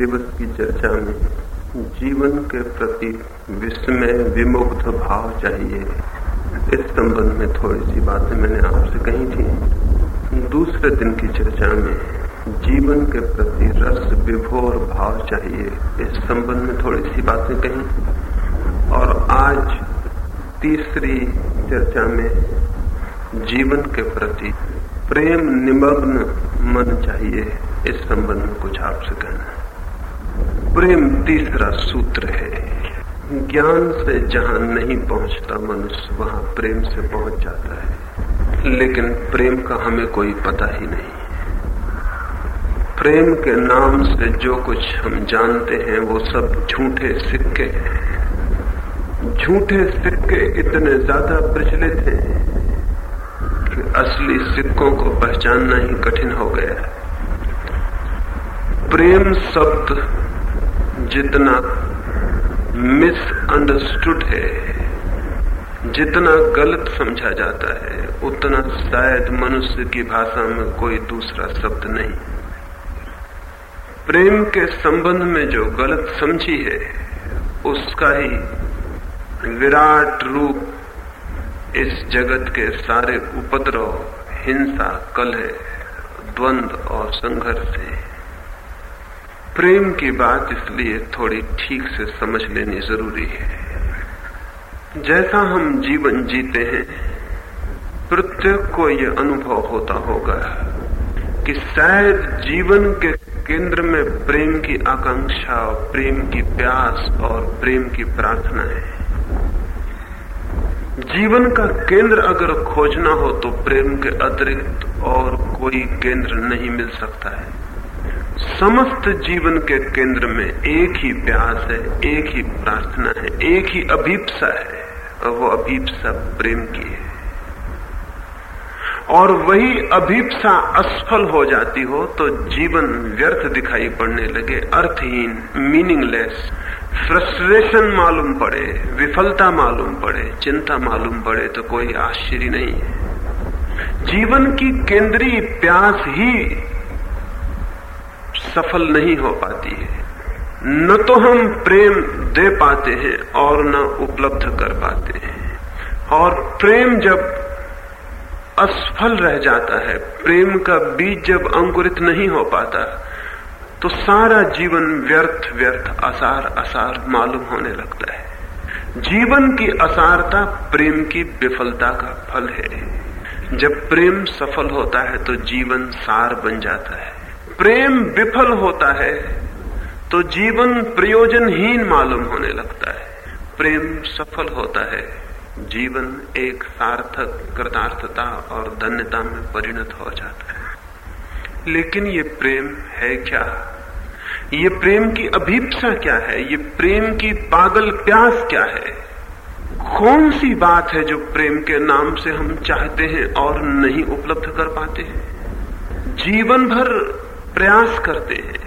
दिवस की चर्चा में जीवन के प्रति विस्मय, विमुग्ध भाव चाहिए। इस संबंध में थोड़ी सी बातें मैंने आपसे कही थी। दूसरे दिन की चर्चा में जीवन के प्रति रस, विभोर भाव चाहिए। इस संबंध में थोड़ी सी बातें कही। और आज तीसरी चर्चा में जीवन के प्रति प्रेम, निमग्न मन चाहिए। इस संबंध में कुछ आपसे कहना प्रेम तीसरा सूत्र है। ज्ञान से जहाँ नहीं पहुँचता मनुष्य, वहाँ प्रेम से पहुँच जाता है। लेकिन प्रेम का हमें कोई पता ही नहीं। प्रेम के नाम से जो कुछ हम जानते हैं, वो सब झूठे सिक्के झूठे सिक्के इतने ज़्यादा प्रचलित हैं कि असली सिक्कों को पहचानना ही कठिन हो गया प्रेम शब्द जितना मिसअंडरस्टूड है, जितना गलत समझा जाता है, उतना शायद मनुष्य की भाषा में कोई दूसरा शब्द नहीं। प्रेम के संबंध में जो गलत समझी है, उसका ही विराट रूप इस जगत के सारे उपद्रव, हिंसा, कलह, द्वंद और संघर्ष है। प्रेम की बात इसलिए थोड़ी ठीक से समझ लेनी ज़रूरी है। जैसा हम जीवन जीते हैं, प्रत्येक को यह अनुभव होता होगा कि शायद जीवन के केंद्र में प्रेम की आकांक्षा, प्रेम की प्यास और प्रेम की प्रार्थना है। जीवन का केंद्र अगर खोजना हो तो प्रेम के अतिरिक्त और कोई केंद्र नहीं मिल सकता है। समस्त जीवन के केंद्र में एक ही प्यास है, एक ही प्रार्थना है, एक ही अभीपसा है, और वो अभीपसा प्रेम की है। और वही अभीपसा असफल हो जाती हो तो जीवन व्यर्थ दिखाई पड़ने लगे, अर्थहीन मीनिंगलेस फ्रस्ट्रेशन मालूम पड़े, विफलता मालूम पड़े, चिंता मालूम पड़े तो कोई आश्चर्य नहीं है। जीवन की केंद्रीय प्यास ही सफल नहीं हो पाती है। न तो हम प्रेम दे पाते हैं और न उपलब्ध कर पाते हैं। और प्रेम जब असफल रह जाता है, प्रेम का बीज जब अंकुरित नहीं हो पाता तो सारा जीवन व्यर्थ व्यर्थ, असार असार मालूम होने लगता है। जीवन की असारता प्रेम की विफलता का फल है। जब प्रेम सफल होता है तो जीवन सार बन जाता है। प्रेम विफल होता है तो जीवन प्रयोजनहीन मालूम होने लगता है। प्रेम सफल होता है, जीवन एक सार्थक, कृतार्थता और धन्यता में परिणत हो जाता है। लेकिन ये प्रेम है क्या? ये प्रेम की अभीपसा क्या है? ये प्रेम की पागल प्यास क्या है? कौन सी बात है जो प्रेम के नाम से हम चाहते हैं और नहीं उपलब्ध कर पाते हैं? जीवन भर प्रयास करते हैं।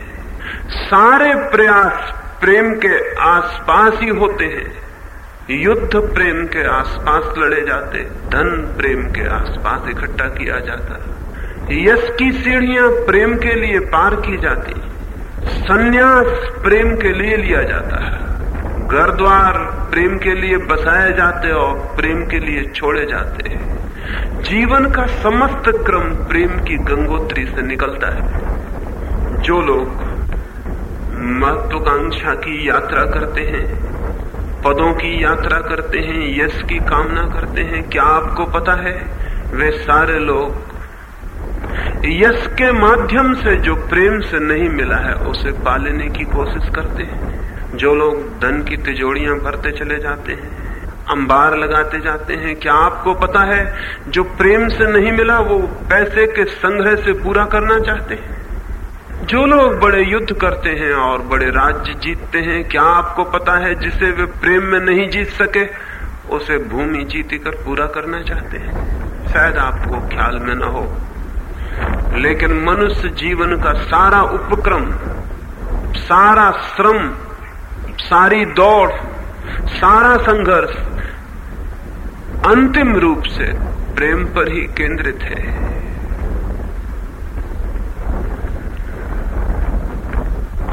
सारे प्रयास प्रेम के आसपास ही होते हैं। युद्ध प्रेम के आसपास लड़े जाते, धन प्रेम के आसपास इकट्ठा किया जाता। यश की सीढ़ियाँ प्रेम के लिए पार की जाती, संन्यास प्रेम के लिए लिया जाता है। घर द्वार प्रेम के लिए बसाए जाते और प्रेम के लिए छोड़े जाते हैं। जीवन का समस्त क्रम प्रेम की गंगोत्री से निकलता है। जो लोग महत्वाकांक्षा की यात्रा करते हैं, पदों की यात्रा करते हैं, यश की कामना करते हैं, क्या आपको पता है? वे सारे लोग यश के माध्यम से जो प्रेम से नहीं मिला है, उसे पा लेने की कोशिश करते हैं। जो लोग धन की तिजोड़ियाँ भरते चले जाते हैं, अंबार लगाते जाते हैं, क्या आपको पता है? जो प्रेम से नहीं मिला, वो पैसे के संग्रह से पूरा करना चाहते हैं। जो लोग बड़े युद्ध करते हैं और बड़े राज्य जीतते हैं, क्या आपको पता है जिसे वे प्रेम में नहीं जीत सके? उसे भूमि जीती कर पूरा करना चाहते हैं। शायद आपको ख्याल में न हो। लेकिन मनुष्य जीवन का सारा उपक्रम, सारा श्रम, सारी दौड़, सारा संघर्ष अंतिम रूप से प्रेम पर ही केंद्रित है।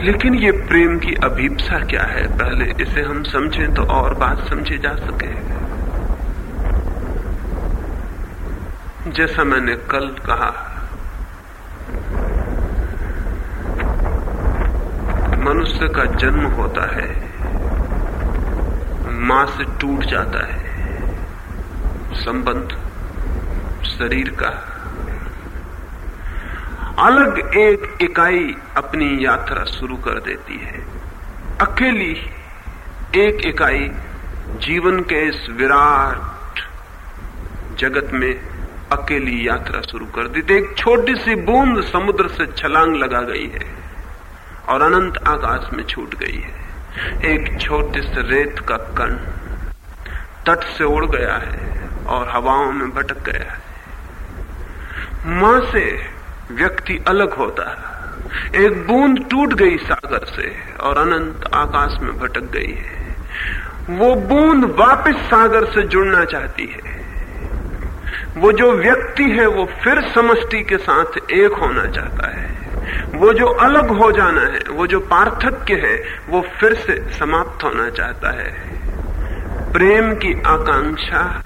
लेकिन ये प्रेम की अभीपसा क्या है? पहले इसे हम समझें तो और बात समझी जा सके। जैसा मैंने कल कहा, मनुष्य का जन्म होता है, माँ से टूट जाता है, संबंध, शरीर का। अलग एक इकाई अपनी यात्रा शुरू कर देती है। अकेली एक इकाई जीवन के इस विराट जगत में अकेली यात्रा शुरू कर देती एक छोटी सी बूंद समुद्र से छलांग लगा गई है और अनंत आकाश में छूट गई है। एक छोटे से रेत का कण तट से उड़ गया है और हवाओं में भटक गया है। माँ से व्यक्ति अलग होता है। एक बूंद टूट गई सागर से और अनंत आकाश में भटक गई है। वो बूंद वापस सागर से जुड़ना चाहती है। वो जो व्यक्ति है, वो फिर समष्टि के साथ एक होना चाहता है। वो जो अलग हो जाना है, वो जो पार्थक्य है, वो फिर से समाप्त होना चाहता है। प्रेम की आकांक्षा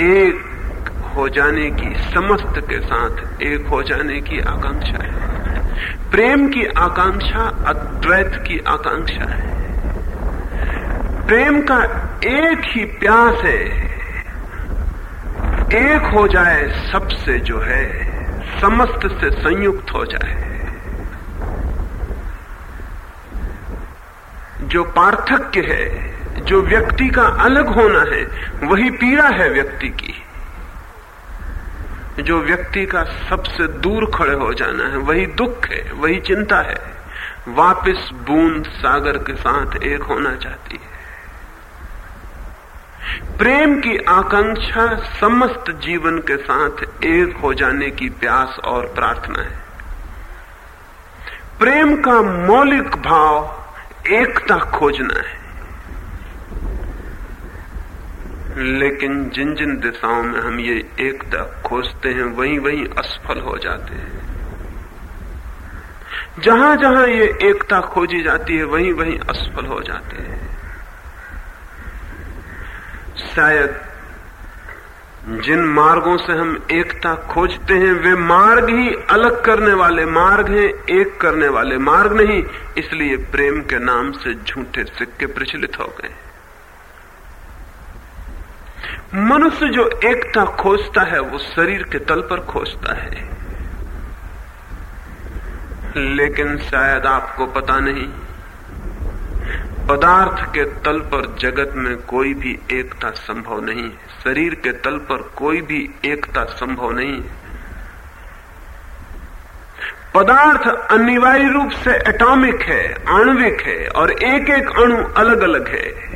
एक हो जाने की, समस्त के साथ एक हो जाने की आकांक्षा है। प्रेम की आकांक्षा, अद्वैत की आकांक्षा है। प्रेम का एक ही प्यास है। एक हो जाए, सबसे जो है, समस्त से संयुक्त हो जाए। जो पार्थक्य है, जो व्यक्ति का अलग होना है, वही पीड़ा है व्यक्ति की। जो व्यक्ति का सबसे दूर खड़े हो जाना है, वही दुख है, वही चिंता है, वापिस बूंद सागर के साथ एक होना चाहती है। प्रेम की आकांक्षा समस्त जीवन के साथ एक हो जाने की प्यास और प्रार्थना है। प्रेम का मौलिक भाव एकता खोजना है। लेकिन जिन जिन दिशाओं में हम ये एकता खोजते हैं, वहीं वहीं असफल हो जाते हैं। जहाँ जहाँ ये एकता खोजी जाती है, वहीं वहीं असफल हो जाते हैं। शायद जिन मार्गों से हम एकता खोजते हैं, वे मार्ग ही अलग करने वाले मार्ग हैं, एक करने वाले मार्ग नहीं, इसलिए प्रेम के नाम से झूठे सिक्के प्रचलित हो गए मनुष्य जो एकता खोजता है, वो शरीर के तल पर खोजता है। लेकिन शायद आपको पता नहीं, पदार्थ के तल पर जगत में कोई भी एकता संभव नहीं है। शरीर के तल पर कोई भी एकता संभव नहीं है। पदार्थ अनिवार्य रूप से एटॉमिक है, आणविक है, और एक एक अणु अलग अलग है।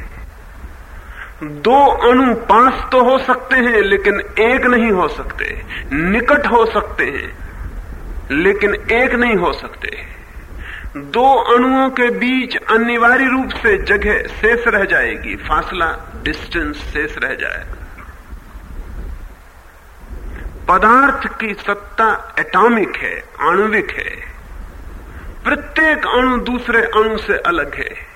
दो अणु पाँच तो हो सकते हैं, लेकिन एक नहीं हो सकते। निकट हो सकते हैं, लेकिन एक नहीं हो सकते। दो अणुओं के बीच अनिवार्य रूप से जगह शेष रह जाएगी। फासला डिस्टेंस शेष रह जाएगा पदार्थ की सत्ता एटॉमिक है, आणुविक है। प्रत्येक अणु दूसरे अणु से अलग है।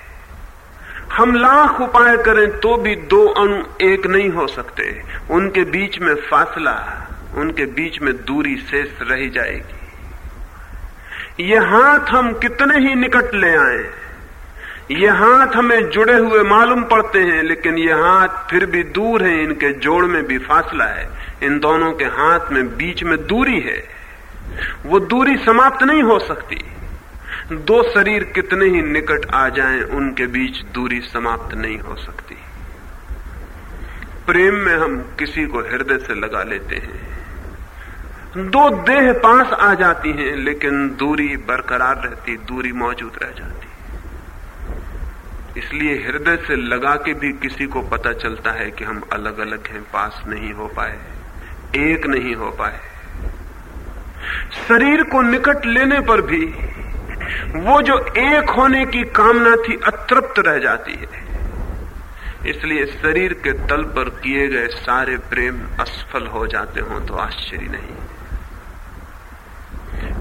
हम लाख उपाय करें तो भी दो अणु एक नहीं हो सकते। उनके बीच में फासला, उनके बीच में दूरी शेष रह जाएगी। ये हाथ हम कितने ही निकट ले आए। ये हाथ हमें जुड़े हुए मालूम पड़ते हैं, लेकिन ये हाथ फिर भी दूर है। इनके जोड़ में भी फासला है। इन दोनों के हाथ में बीच में दूरी है। वो दूरी समाप्त नहीं हो सकती। दो शरीर कितने ही निकट आ जाएँ, उनके बीच दूरी समाप्त नहीं हो सकती। प्रेम में हम किसी को हृदय से लगा लेते हैं। दो देह पास आ जाती हैं, लेकिन दूरी बरकरार रहती, दूरी मौजूद रह जाती। इसलिए हृदय से लगा के भी किसी को पता चलता है कि हम अलग अलग हैं, पास नहीं हो पाए, एक नहीं हो पाए। शरीर को निकट लेने पर भी वो जो एक होने की कामना थी, अतृप्त रह जाती है। इसलिए शरीर के तल पर किए गए सारे प्रेम असफल हो जाते हो तो आश्चर्य नहीं।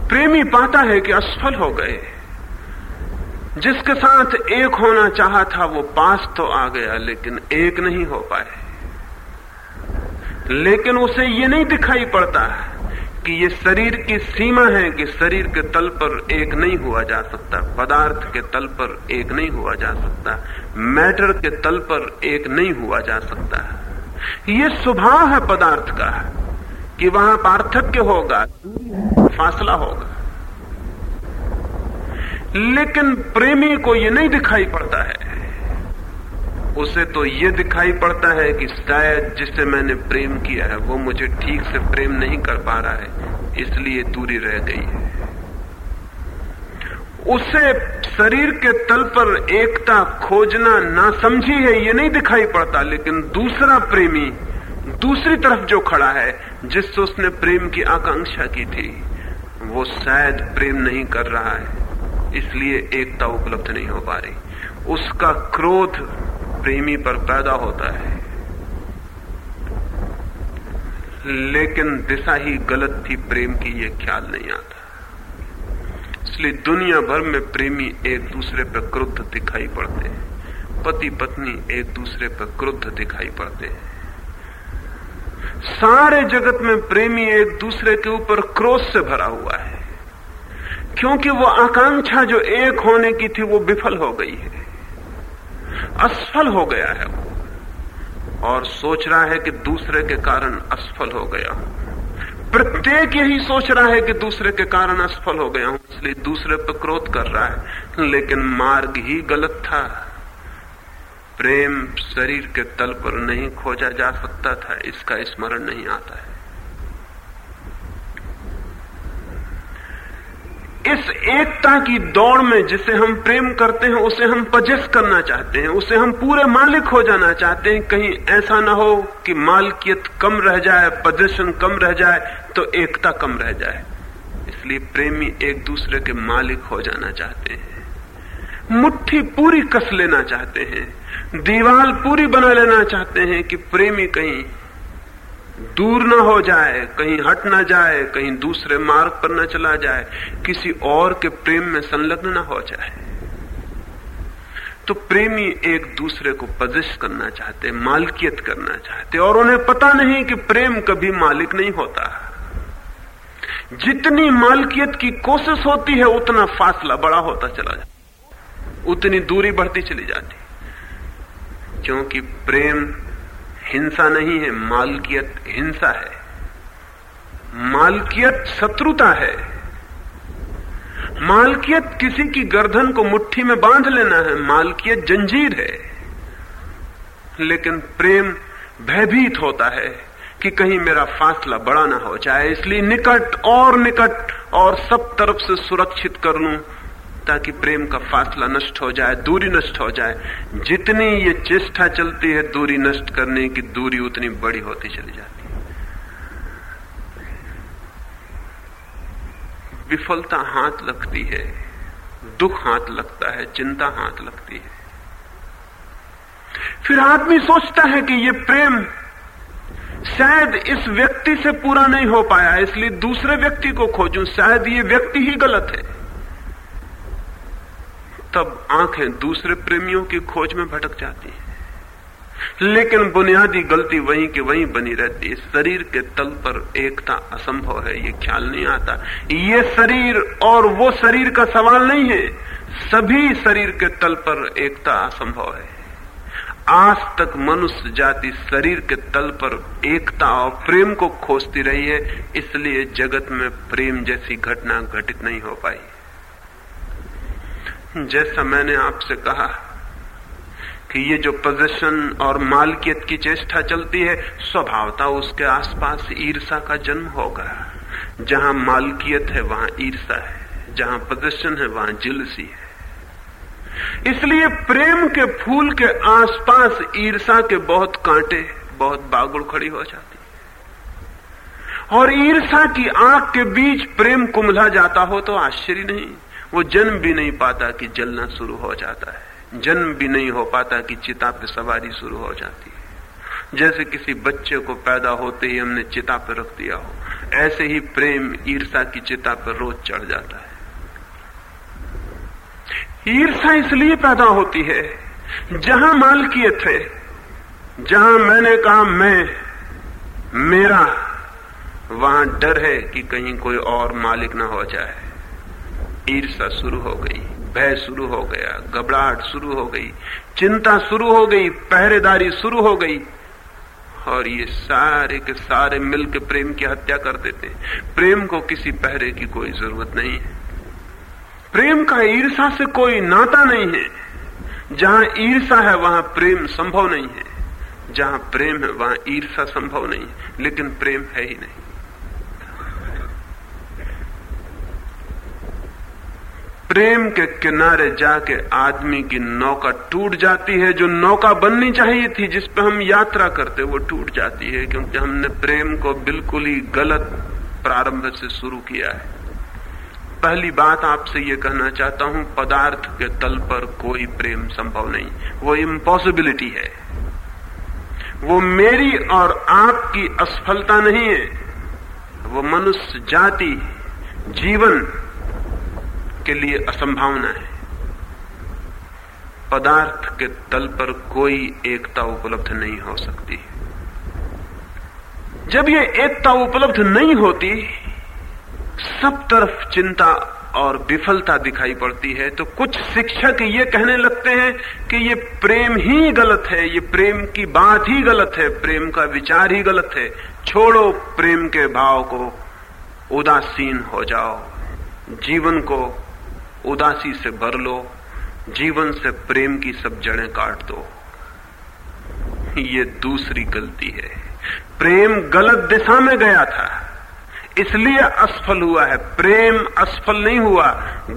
प्रेमी पाता है कि असफल हो गए। जिसके साथ एक होना चाहा था, वो पास तो आ गया, लेकिन एक नहीं हो पाए। लेकिन उसे ये नहीं दिखाई पड़ता। कि ये शरीर की सीमा है कि शरीर के तल पर एक नहीं हुआ जा सकता, पदार्थ के तल पर एक नहीं हुआ जा सकता, मैटर के तल पर एक नहीं हुआ जा सकता। ये स्वभाव है पदार्थ का, कि वहाँ पार्थक्य होगा, फासला होगा। लेकिन प्रेमी को यह नहीं दिखाई पड़ता है। उसे तो ये दिखाई पड़ता है कि शायद जिससे मैंने प्रेम किया है, वो मुझे ठीक से प्रेम नहीं कर पा रहा है, इसलिए दूरी रह गई है। उसे शरीर के तल पर एकता खोजना ना समझी है, ये नहीं दिखाई पड़ता, लेकिन दूसरा प्रेमी, दूसरी तरफ़ जो खड़ा है, जिससे उसने प्रेम की आकांक्षा की थी, वो शायद प्रेम नहीं कर रहा है, इसलिए एकता उपलब्ध नहीं हो पा रही। उसका क्रोध प्रेमी पर पैदा होता है। लेकिन दिशा ही गलत थी, प्रेम की ये ख्याल नहीं आता। इसलिए दुनिया भर में प्रेमी एक दूसरे पर क्रुद्ध दिखाई पड़ते हैं। पति पत्नी एक दूसरे पर क्रुद्ध दिखाई पड़ते हैं। सारे जगत में प्रेमी एक दूसरे के ऊपर क्रोध से भरा हुआ है। क्योंकि वो आकांक्षा जो एक होने की थी, वो विफल हो गई है। असफल हो गया है। और सोच रहा है कि दूसरे के कारण असफल हो गया प्रत्येक यही सोच रहा है कि दूसरे के कारण असफल हो गया हूँ, इसलिए दूसरे पर क्रोध कर रहा है। लेकिन मार्ग ही गलत था। प्रेम शरीर के तल पर नहीं खोजा जा सकता था, इसका स्मरण नहीं आता है। इस एकता की दौड़ में जिसे हम प्रेम करते हैं, उसे हम पजेस करना चाहते हैं, उसे हम पूरे मालिक हो जाना चाहते हैं। कहीं ऐसा ना हो कि मालकियत कम रह जाए, पजेशन कम रह जाए तो एकता कम रह जाए। इसलिए प्रेमी एक दूसरे के मालिक हो जाना चाहते हैं। मुट्ठी पूरी कस लेना चाहते हैं। दीवाल पूरी बना लेना चाहते हैं कि प्रेमी कहीं दूर न हो जाए, कहीं हट ना जाए, कहीं दूसरे मार्ग पर न चला जाए, किसी और के प्रेम में संलग्न न हो जाए। तो प्रेमी एक दूसरे को पजिश करना चाहते, मालकियत करना चाहते, और उन्हें पता नहीं कि प्रेम कभी मालिक नहीं होता। जितनी मालकियत की कोशिश होती है, उतना फासला बड़ा होता चला जाता। उतनी दूरी बढ़ती चली जाती। क्योंकि प्रेम हिंसा नहीं है, मालकियत हिंसा है। मालकियत शत्रुता है। मालकियत किसी की गर्दन को मुट्ठी में बाँध लेना है, मालकियत जंजीर है। लेकिन प्रेम भयभीत होता है कि कहीं मेरा फासला बड़ा ना हो जाए, इसलिए निकट और निकट और सब तरफ़ से सुरक्षित कर लूँ। ताकि प्रेम का फासला नष्ट हो जाए, दूरी नष्ट हो जाए। जितनी ये चेष्टा चलती है, दूरी नष्ट करने की दूरी उतनी बड़ी होती चली जाती है। विफलता हाथ लगती है, दुख हाथ लगता है, चिंता हाथ लगती है। फिर आदमी सोचता है कि ये प्रेम शायद इस व्यक्ति से पूरा नहीं हो पाया, इसलिए दूसरे व्यक्ति को खोजूं, शायद ये व्यक्ति ही गलत है। तब आँखें दूसरे प्रेमियों की खोज में भटक जाती हैं। लेकिन बुनियादी गलती वहीं की वहीं बनी रहती है। शरीर के तल पर एकता असंभव है, ये ख्याल नहीं आता। ये शरीर और वो शरीर का सवाल नहीं है। सभी शरीर के तल पर एकता असंभव है। आज तक मनुष्य जाति शरीर के तल पर एकता और प्रेम को खोजती रही है, इसलिए जगत में प्रेम जैसी घटना घटित नहीं हो पाई। जैसा मैंने आपसे कहा कि ये जो पोजिशन और मालकियत की चेष्टा चलती है, स्वभावता उसके आसपास ईर्षा का जन्म होगा। जहाँ मालकियत है, वहाँ ईर्षा है। जहाँ पोजिशन है, वहाँ जिलसी है। इसलिए प्रेम के फूल के आसपास ईर्षा के बहुत कांटे, बहुत बागुड़ खड़ी हो जाती और ईर्षा की आँख के बीच प्रेम कुमला जाता हो तो आश्चर्य नहीं। वो जन्म भी नहीं पाता कि जलना शुरू हो जाता है। जन्म भी नहीं हो पाता कि चिता पे सवारी शुरू हो जाती है। जैसे किसी बच्चे को पैदा होते ही हमने चिता पर रख दिया हो, ऐसे ही प्रेम ईर्षा की चिता पर रोज चढ़ जाता है। ईर्षा इसलिए पैदा होती है, जहाँ मालकियत है जहाँ मैंने कहा, मैं, मेरा, वहाँ डर है कि कहीं कोई और मालिक ना हो जाए। ईर्षा शुरू हो गई, भय शुरू हो गया, घबराहट शुरू हो गई, चिंता शुरू हो गई, पहरेदारी शुरू हो गई। और ये सारे के सारे मिल के प्रेम की हत्या कर देते प्रेम को किसी पहरे की कोई ज़रूरत नहीं है। प्रेम का ईर्षा से कोई नाता नहीं है। जहाँ ईर्षा है, वहाँ प्रेम संभव नहीं है। जहाँ प्रेम है, वहाँ ईर्षा संभव नहीं है। लेकिन प्रेम है ही नहीं। प्रेम के किनारे जाके आदमी की नौका टूट जाती है, जो नौका बननी चाहिए थी, जिस पे हम यात्रा करते, वो टूट जाती है, क्योंकि हमने प्रेम को बिल्कुल ही गलत प्रारंभ से शुरू किया है। पहली बात आपसे ये कहना चाहता हूँ, पदार्थ के तल पर कोई प्रेम संभव नहीं, वो इम्पॉसिबिलिटी है। वो मेरी और आपकी असफलता नहीं है, वो मनुष्य जाति, जीवन के लिए असंभावना है। पदार्थ के तल पर कोई एकता उपलब्ध नहीं हो सकती। जब ये एकता उपलब्ध नहीं होती, सब तरफ़ चिंता और विफलता दिखाई पड़ती है। तो कुछ शिक्षक ये कहने लगते हैं कि ये प्रेम ही गलत है, ये प्रेम की बात ही गलत है, प्रेम का विचार ही गलत है। छोड़ो प्रेम के भाव को, उदासीन हो जाओ, जीवन को उदासी से भर लो, जीवन से प्रेम की सब जड़ें काट दो। ये दूसरी गलती है। प्रेम गलत दिशा में गया था, इसलिए असफल हुआ है। प्रेम असफल नहीं हुआ,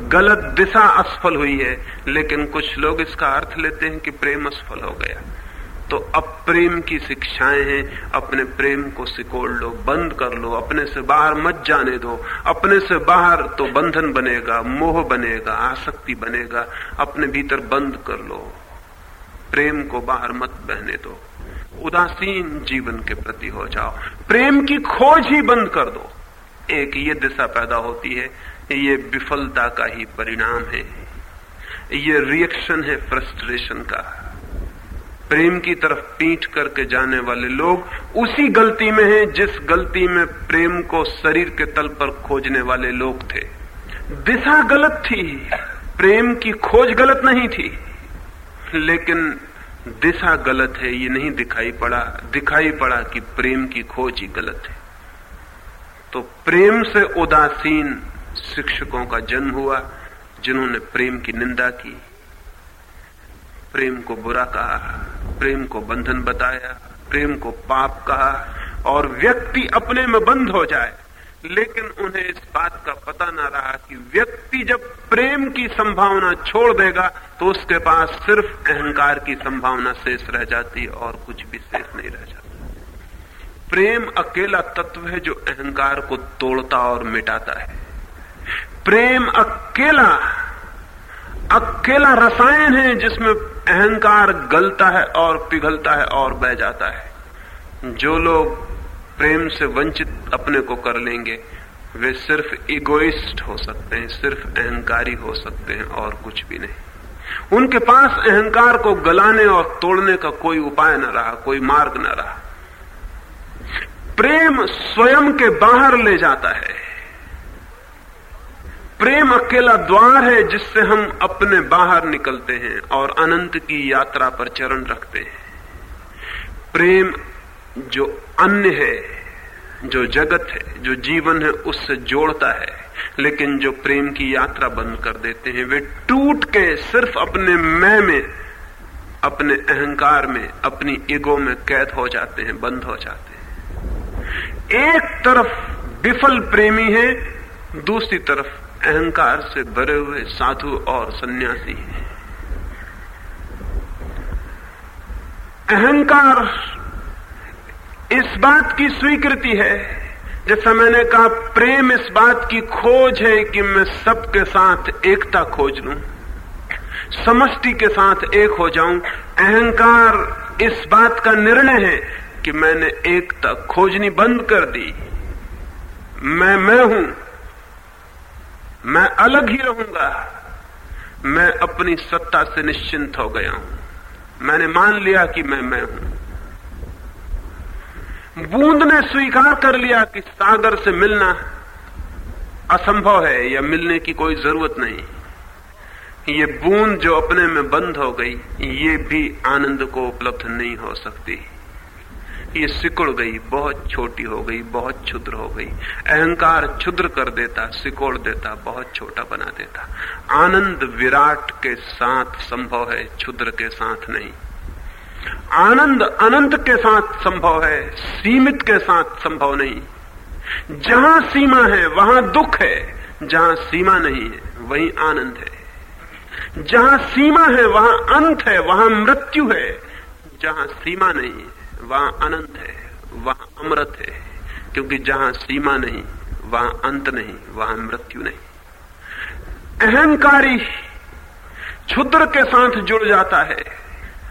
गलत दिशा असफल हुई है, लेकिन कुछ लोग इसका अर्थ लेते हैं कि प्रेम असफल हो गया। तो अब प्रेम की शिक्षाएँ हैं, अपने प्रेम को सिकोड़ लो, बंद कर लो, अपने से बाहर मत जाने दो, अपने से बाहर तो बंधन बनेगा, मोह बनेगा, आसक्ति बनेगा, अपने भीतर बंद कर लो, प्रेम को बाहर मत बहने दो, उदासीन जीवन के प्रति हो जाओ, प्रेम की खोज ही बंद कर दो, एक ये दिशा पैदा होती है, ये विफलता का ही परिणाम है, ये रिएक्शन है फ्रस्ट्रेशन का। प्रेम की तरफ़ पीठ करके जाने वाले लोग उसी गलती में हैं, जिस गलती में प्रेम को शरीर के तल पर खोजने वाले लोग थे। दिशा गलत थी, प्रेम की खोज गलत नहीं थी। लेकिन दिशा गलत है, ये नहीं दिखाई पड़ा दिखाई पड़ा कि प्रेम की खोज ही गलत है। तो प्रेम से उदासीन शिक्षकों का जन्म हुआ, जिन्होंने प्रेम की निंदा की, प्रेम को बुरा कहा। प्रेम को बंधन बताया, प्रेम को पाप कहा, और व्यक्ति अपने में बंद हो जाए। लेकिन उन्हें इस बात का पता ना रहा कि व्यक्ति जब प्रेम की संभावना छोड़ देगा तो उसके पास सिर्फ़ अहंकार की संभावना शेष रह जाती और कुछ भी शेष नहीं रह जाता। प्रेम अकेला तत्व है जो अहंकार को तोड़ता और मिटाता है। प्रेम अकेला अकेला रसायन है जिसमें अहंकार गलता है और पिघलता है और बह जाता है। जो लोग प्रेम से वंचित अपने को कर लेंगे, वे सिर्फ़ इगोइस्ट हो सकते हैं, सिर्फ़ अहंकारी हो सकते हैं और कुछ भी नहीं। उनके पास अहंकार को गलाने और तोड़ने का कोई उपाय न रहा, कोई मार्ग न रहा। प्रेम स्वयं के बाहर ले जाता है। प्रेम अकेला द्वार है जिससे हम अपने बाहर निकलते हैं और अनंत की यात्रा पर चरण रखते हैं। प्रेम जो अन्य है, जो जगत है, जो जीवन है, उससे जोड़ता है। लेकिन जो प्रेम की यात्रा बंद कर देते हैं, वे टूट के सिर्फ़ अपने मैं में, अपने अहंकार में, अपनी ईगो में कैद हो जाते हैं, बंद हो जाते हैं। एक तरफ़ विफल प्रेमी है, दूसरी तरफ़ अहंकार से भरे हुए साधु और सन्यासी हैं। अहंकार इस बात की स्वीकृति है, जैसा मैंने कहा, प्रेम इस बात की खोज है कि मैं सबके साथ एकता खोज लू, समष्टि के साथ एक हो जाऊँ। अहंकार इस बात का निर्णय है कि मैंने एकता खोजनी बंद कर दी। मैं मैं हूँ मैं अलग ही रहूँगा। मैं अपनी सत्ता से निश्चिंत हो गया हूँ। मैंने मान लिया कि मैं मैं हूँ। बूंद ने स्वीकार कर लिया कि सागर से मिलना असंभव है या मिलने की कोई ज़रूरत नहीं। ये बूंद जो अपने में बंद हो गई, ये भी आनंद को उपलब्ध नहीं हो सकती। ये सिकुड़ गई, बहुत छोटी हो गई, बहुत क्षुद्र हो गई। अहंकार क्षुद्र कर देता, सिकोड़ देता, बहुत छोटा बना देता। आनंद विराट के साथ संभव है, क्षुद्र के साथ नहीं। आनंद अनंत के साथ संभव है, सीमित के साथ संभव नहीं। जहाँ सीमा है, वहाँ दुख है, जहाँ सीमा नहीं है, वहीं आनंद है। जहाँ सीमा है, वहाँ अंत है, वहाँ मृत्यु है, जहाँ सीमा नहीं है। वहाँ अनंत है, वहाँ अमृत है। क्योंकि जहाँ सीमा नहीं, वहाँ अंत नहीं, वहाँ मृत्यु नहीं। अहंकारी क्षुद्र के साथ जुड़ जाता है,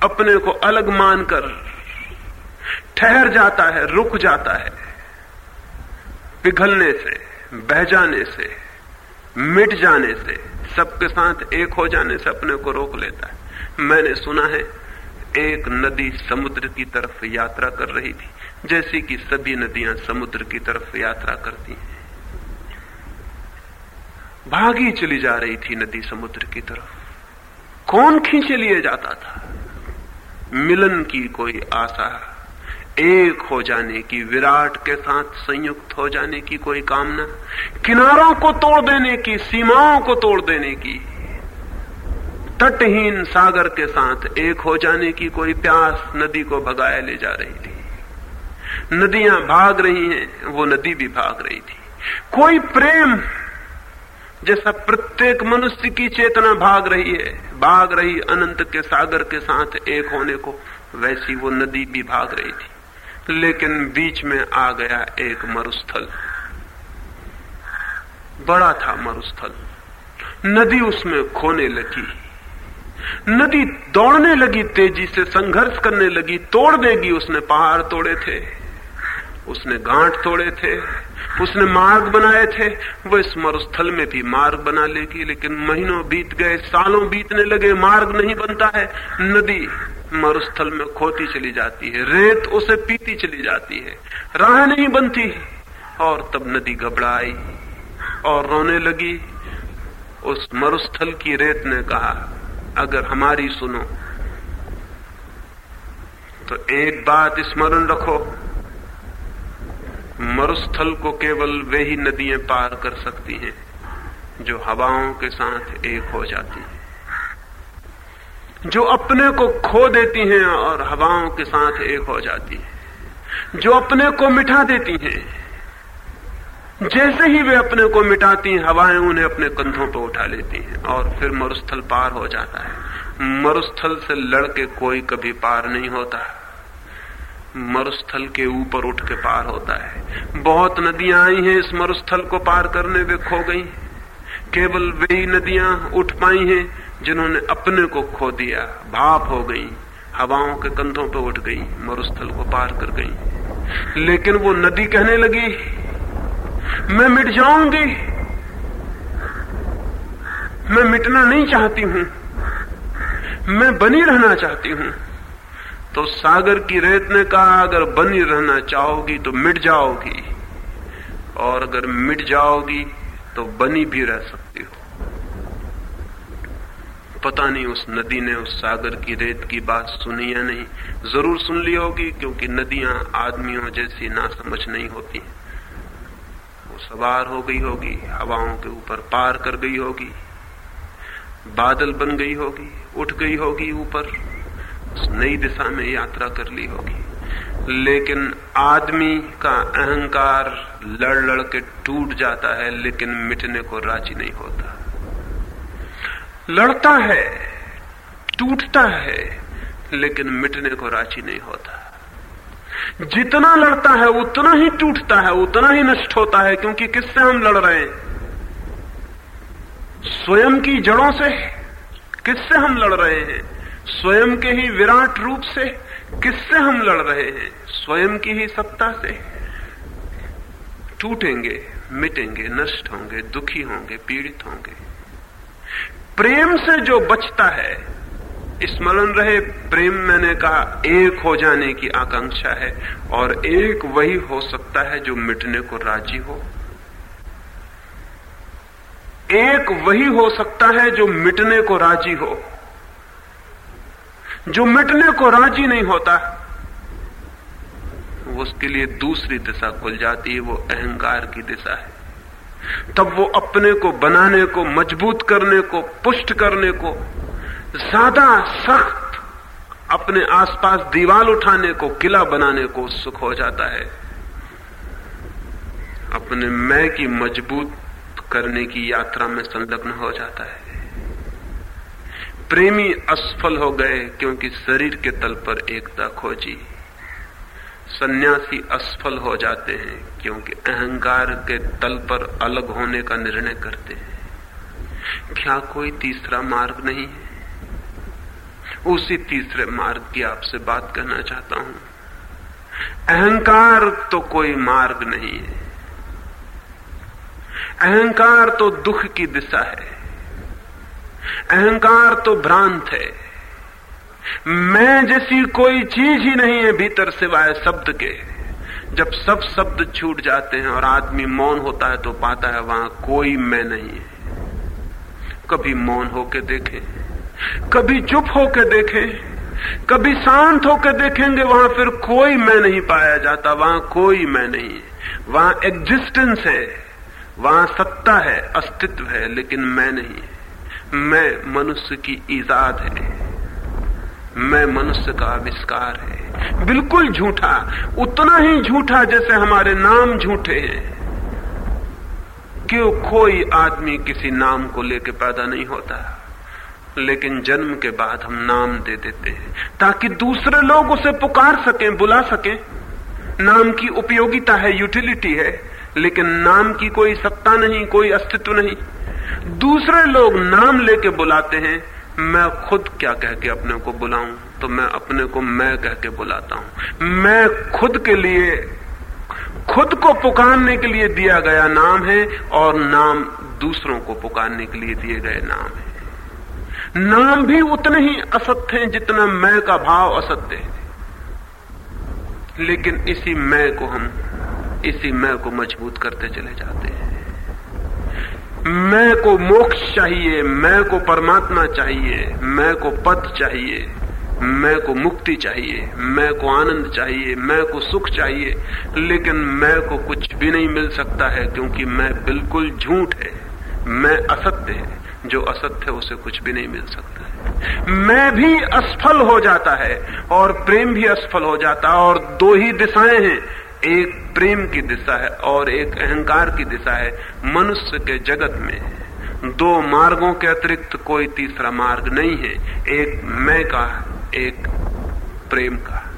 अपने को अलग मानकर ठहर जाता है, रुक जाता है। पिघलने से, बह जाने से, मिट जाने से, सबके साथ एक हो जाने से अपने को रोक लेता है। मैंने सुना है एक नदी समुद्र की तरफ़ यात्रा कर रही थी, जैसी कि सभी नदियाँ समुद्र की तरफ़ यात्रा करती हैं। भागी चली जा रही थी नदी समुद्र की तरफ़। कौन खींचे लिए जाता था? मिलन की कोई आशा, एक हो जाने की विराट के साथ संयुक्त हो जाने की कोई कामना, किनारों को तोड़ देने की, सीमाओं को तोड़ देने की। तटहीन सागर के साथ एक हो जाने की कोई प्यास नदी को भगाए ले जा रही थी। नदियाँ भाग रही हैं, वो नदी भी भाग रही थी। कोई प्रेम जैसा प्रत्येक मनुष्य की चेतना भाग रही है, भाग रही अनंत के सागर के साथ एक होने को, वैसी वो नदी भी भाग रही थी। लेकिन बीच में आ गया एक मरुस्थल। बड़ा था मरुस्थल। नदी उसमें खोने लगी। नदी दौड़ने लगी, तेज़ी से संघर्ष करने लगी, तोड़ देगी, उसने पहाड़ तोड़े थे। उसने गांठ तोड़े थे, उसने मार्ग बनाए थे, वो इस मरुस्थल में भी मार्ग बना लेगी, लेकिन महीनों बीत गए, सालों बीतने लगे, मार्ग नहीं बनता है। नदी मरुस्थल में खोती चली जाती है, रेत उसे पीती चली जाती है, राह नहीं बनती। और तब नदी घबराई और रोने लगी। उस मरुस्थल की रेत ने कहा अगर हमारी सुनो तो एक बात स्मरण रखो, मरुस्थल को केवल वे ही नदियाँ पार कर सकती हैं, जो हवाओं के साथ एक हो जाती हैं। जो अपने को खो देती हैं और हवाओं के साथ एक हो जाती हैं। जो अपने को मिठा देती हैं। जैसे ही वे अपने को मिटाती हैं, हवाएँ उन्हें अपने कंधों पर उठा लेती हैं और फिर मरुस्थल पार हो जाता है। मरुस्थल से लड़के कोई कभी पार नहीं होता। मरुस्थल के ऊपर उठ के पार होता है। बहुत नदियाँ आई हैं, इस मरुस्थल को पार करने वे खो गई केवल वे ही नदियाँ उठ पाई हैं, जिन्होंने अपने को खो दिया। भाप हो गई, हवाओं के कंधों पर उठ गई, मरुस्थल को पार कर गई। लेकिन वो नदी कहने लगी मैं मिट जाऊँगी। मैं मिटना नहीं चाहती हूँ। मैं बनी रहना चाहती हूँ। तो सागर की रेत ने कहा अगर बनी रहना चाहोगी तो मिट जाओगी। और अगर मिट जाओगी तो बनी भी रह सकती हो। पता नहीं उस नदी ने उस सागर की रेत की बात सुनी या नहीं। ज़रूर सुन ली होगी, क्योंकि नदियाँ आदमियों जैसी ना समझ नहीं होती। सवार हो गई होगी, हवाओं के ऊपर पार कर गई होगी, बादल बन गई होगी, उठ गई होगी ऊपर नई दिशा में यात्रा कर ली होगी। लेकिन आदमी का अहंकार लड़ लड़ के टूट जाता है, लेकिन मिटने को राज़ी नहीं होता। लड़ता है, टूटता है, लेकिन मिटने को राज़ी नहीं होता। जितना लड़ता है, उतना ही टूटता है, उतना ही नष्ट होता है, क्योंकि किससे हम लड़ रहे हैं? स्वयं की जड़ों से किससे हम लड़ रहे हैं? स्वयं के ही विराट रूप से किससे हम लड़ रहे हैं? स्वयं की ही सत्ता से टूटेंगे, मिटेंगे, नष्ट होंगे, दुखी होंगे, पीड़ित होंगे। प्रेम से जो बचता है स्मरण रहे, प्रेम मैंने कहा, एक हो जाने की आकांक्षा है, और एक वही हो सकता है जो मिटने को राज़ी हो। एक वही हो सकता है जो मिटने को राज़ी हो। जो मिटने को राज़ी नहीं होता, वो उसके लिए दूसरी दिशा खुल जाती है, वो अहंकार की दिशा है। तब वो अपने को बनाने को, मज़बूत करने को, पुष्ट करने को ज़्यादा सख्त अपने आसपास दीवार उठाने को, किला बनाने को उत्सुक हो जाता है। अपने मैं की मज़बूत करने की यात्रा में संलग्न हो जाता है। प्रेमी असफल हो गए क्योंकि शरीर के तल पर एकता खोजी। सन्यासी असफल हो जाते हैं क्योंकि अहंकार के तल पर अलग होने का निर्णय करते हैं। क्या कोई तीसरा मार्ग नहीं है? उसी तीसरे मार्ग की आपसे बात करना चाहता हूँ। अहंकार तो कोई मार्ग नहीं है। अहंकार तो दुख की दिशा है। अहंकार तो भ्रांत है। मैं जैसी कोई चीज़ ही नहीं है भीतर सिवाय शब्द के। जब सब शब्द छूट जाते हैं और आदमी मौन होता है तो पाता है, वहाँ कोई मैं नहीं है। कभी मौन होके देखें। कभी चुप होके देखें, कभी शांत होकर देखेंगे, वहाँ फिर कोई मैं नहीं पाया जाता, वहाँ कोई मैं नहीं है। वहाँ एग्जिस्टेंस है, वहाँ सत्ता है, अस्तित्व है, लेकिन मैं नहीं मैं मनुष्य की ईजाद है, मैं मनुष्य का आविष्कार है। बिल्कुल झूठा, उतना ही झूठा जैसे हमारे नाम झूठे हैं। क्यों कोई आदमी किसी नाम को लेकर पैदा नहीं होता? लेकिन जन्म के बाद हम नाम दे देते हैं, ताकि दूसरे लोग उसे पुकार सकें, बुला सकें। नाम की उपयोगिता है यूटिलिटी है, लेकिन नाम की कोई सत्ता नहीं, कोई अस्तित्व नहीं। दूसरे लोग नाम लेके बुलाते हैं, मैं खुद क्या कह के अपने को बुलाऊं? तो मैं अपने को मैं कह के बुलाता हूँ। मैं खुद के लिए, खुद को पुकारने के लिए दिया गया नाम है, और नाम दूसरों को पुकारने के लिए दिए गए नाम है। नाम भी उतने ही असत्य हैं जितना मैं का भाव असत्य है। लेकिन इसी मैं को हम, इसी मैं को मज़बूत करते चले जाते हैं। मैं को मोक्ष चाहिए, मैं को परमात्मा चाहिए, मैं को पद चाहिए, मैं को मुक्ति चाहिए, मैं को आनंद चाहिए, मैं को सुख चाहिए, लेकिन मैं को कुछ भी नहीं मिल सकता है क्योंकि मैं बिल्कुल झूठ है, मैं असत्य है। जो असत्य उसे कुछ भी नहीं मिल सकता है। मैं भी असफल हो जाता है और प्रेम भी असफल हो जाता है और दो ही दिशाएँ हैं। एक प्रेम की दिशा है और एक अहंकार की दिशा है, मनुष्य के जगत में। दो मार्गों के अतिरिक्त कोई तीसरा मार्ग नहीं है। एक मैं का, एक प्रेम का।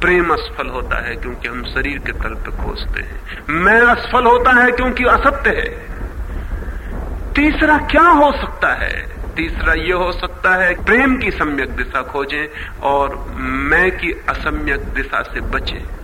प्रेम असफल होता है क्योंकि हम शरीर के तल पे खोजते हैं। मैं असफल होता है क्योंकि असत्य है। तीसरा क्या हो सकता है? तीसरा यह हो सकता है, प्रेम की सम्यक दिशा खोजें और मैं की असम्यक दिशा से बचें।